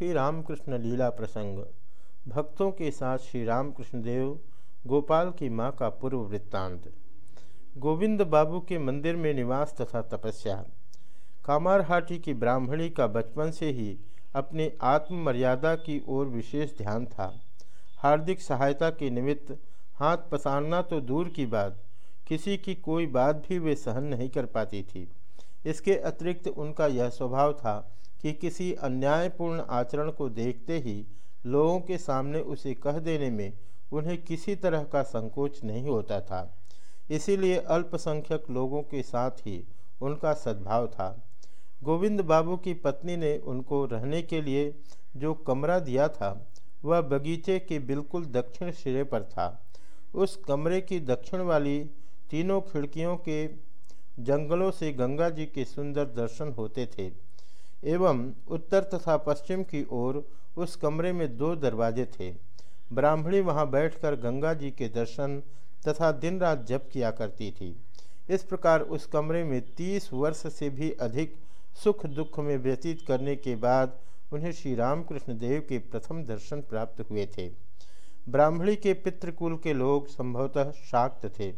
श्री रामकृष्ण लीला प्रसंग। भक्तों के साथ श्री रामकृष्ण देव गोपाल की माँ का पूर्व वृत्तांत। गोविंद बाबू के मंदिर में निवास तथा तपस्या। कामारहाटी की ब्राह्मणी का बचपन से ही अपनी आत्ममर्यादा की ओर विशेष ध्यान था। हार्दिक सहायता के निमित्त हाथ पसारना तो दूर की बात, किसी की कोई बात भी वे सहन नहीं कर पाती थी। इसके अतिरिक्त उनका यह स्वभाव था कि किसी अन्यायपूर्ण आचरण को देखते ही लोगों के सामने उसे कह देने में उन्हें किसी तरह का संकोच नहीं होता था। इसीलिए अल्पसंख्यक लोगों के साथ ही उनका सद्भाव था। गोविंद बाबू की पत्नी ने उनको रहने के लिए जो कमरा दिया था, वह बगीचे के बिल्कुल दक्षिण सिरे पर था। उस कमरे की दक्षिण वाली तीनों खिड़कियों के जंगलों से गंगा जी के सुंदर दर्शन होते थे। एवं उत्तर तथा पश्चिम की ओर उस कमरे में दो दरवाजे थे। ब्राह्मणी वहाँ बैठकर गंगा जी के दर्शन तथा दिन रात जप किया करती थी। इस प्रकार उस कमरे में तीस वर्ष से भी अधिक सुख दुख में व्यतीत करने के बाद उन्हें श्री रामकृष्ण देव के प्रथम दर्शन प्राप्त हुए थे। ब्राह्मणी के पितृकुल के लोग संभवतः शाक्त थे।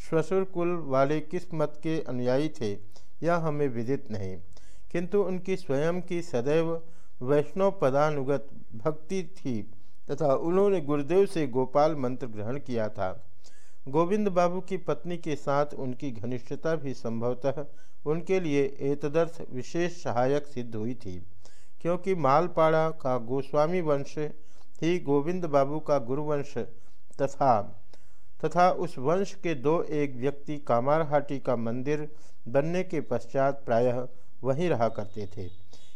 श्वशुर कुल वाले किस मत के अनुयायी थे, यह हमें विदित नहीं। किंतु उनकी स्वयं की सदैव वैष्णव पदानुगत भक्ति थी तथा उन्होंने गुरुदेव से गोपाल मंत्र ग्रहण किया था। गोविंद बाबू की पत्नी के साथ उनकी घनिष्ठता भी संभवतः उनके लिए एतदर्थ विशेष सहायक सिद्ध हुई थी, क्योंकि मालपाड़ा का गोस्वामी वंश ही गोविंद बाबू का गुरुवंश तथा तथा उस वंश के दो एक व्यक्ति कामारहाटी का मंदिर बनने के पश्चात प्रायः वहीं रहा करते थे।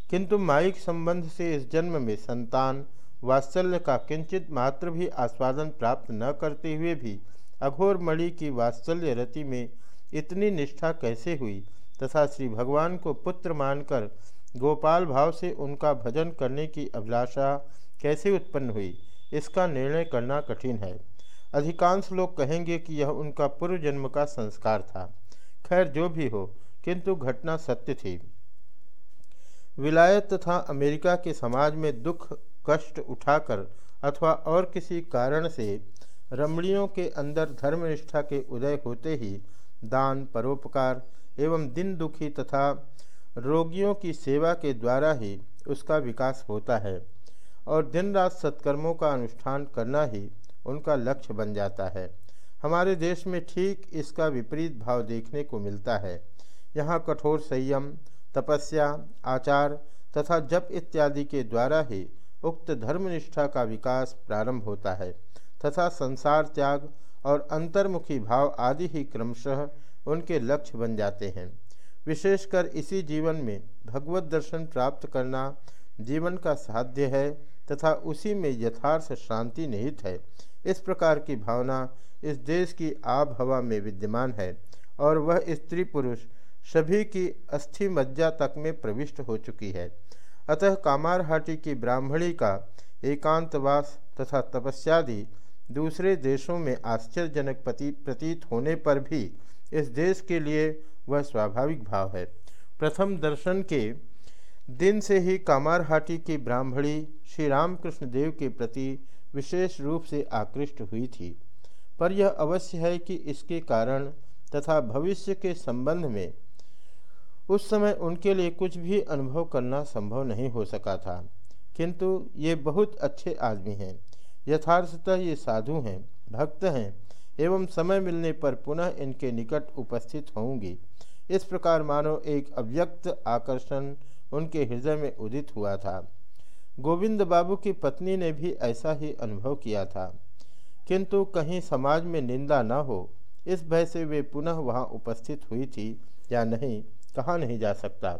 किंतु माइक संबंध से इस जन्म में संतान, वात्सल्य का किंचित मात्र भी आस्वादन प्राप्त न करते हुए भी अघोर मणि की वात्सल्य रति में इतनी निष्ठा कैसे हुई तथा श्री भगवान को पुत्र मानकर गोपाल भाव से उनका भजन करने की अभिलाषा कैसे उत्पन्न हुई, इसका निर्णय करना कठिन है। अधिकांश लोग कहेंगे कि यह उनका पूर्व जन्म का संस्कार था। खैर, जो भी हो, किंतु घटना सत्य थी। विलायत तथा अमेरिका के समाज में दुख, कष्ट उठाकर अथवा और किसी कारण से रमणियों के अंदर धर्मनिष्ठा के उदय होते ही दान, परोपकार एवं दिन दुखी तथा रोगियों की सेवा के द्वारा ही उसका विकास होता है और दिन रात सत्कर्मों का अनुष्ठान करना ही उनका लक्ष्य बन जाता है। हमारे देश में ठीक इसका विपरीत भाव देखने को मिलता है। यहाँ कठोर संयम तपस्या, आचार तथा जप इत्यादि के द्वारा ही उक्त धर्मनिष्ठा का विकास प्रारंभ होता है तथा संसार त्याग और अंतर्मुखी भाव आदि ही क्रमशः उनके लक्ष्य बन जाते हैं। विशेषकर इसी जीवन में भगवत दर्शन प्राप्त करना जीवन का साध्य है तथा उसी में यथार्थ शांति निहित है। इस प्रकार की भावना इस देश की आब हवा में विद्यमान है और वह स्त्री पुरुष सभी की अस्थि मज्जा तक में प्रविष्ट हो चुकी है। अतः कामारहाटी की ब्राह्मणी का एकांतवास तथा तपस्यादि दूसरे देशों में आश्चर्यजनक प्रतीत होने पर भी इस देश के लिए वह स्वाभाविक भाव है। प्रथम दर्शन के दिन से ही कामारहाटी की ब्राह्मणी श्री रामकृष्ण देव के प्रति विशेष रूप से आकृष्ट हुई थी। पर यह अवश्य है कि इसके कारण तथा भविष्य के संबंध में उस समय उनके लिए कुछ भी अनुभव करना संभव नहीं हो सका था। किंतु ये बहुत अच्छे आदमी हैं। यथार्थतः ये साधु हैं, भक्त हैं, एवं समय मिलने पर पुनः इनके निकट उपस्थित होंगी। इस प्रकार मानो एक अव्यक्त आकर्षण उनके हृदय में उदित हुआ था। गोविंद बाबू की पत्नी ने भी ऐसा ही अनुभव किया था। किंतु कहीं समाज में निंदा न हो, इस भय से वे पुनः वहाँ उपस्थित हुई थी या नहीं कहा नहीं जा सकता।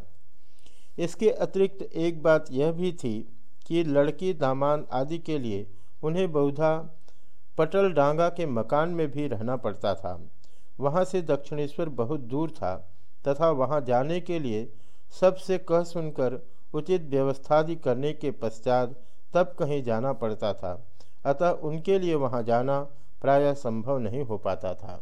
इसके अतिरिक्त एक बात यह भी थी कि लड़की दामान आदि के लिए उन्हें बहुधा पटल डांगा के मकान में भी रहना पड़ता था। वहाँ से दक्षिणेश्वर बहुत दूर था तथा वहाँ जाने के लिए सबसे कह सुनकर उचित व्यवस्थादि करने के पश्चात तब कहीं जाना पड़ता था। अतः उनके लिए वहाँ जाना प्रायः संभव नहीं हो पाता था।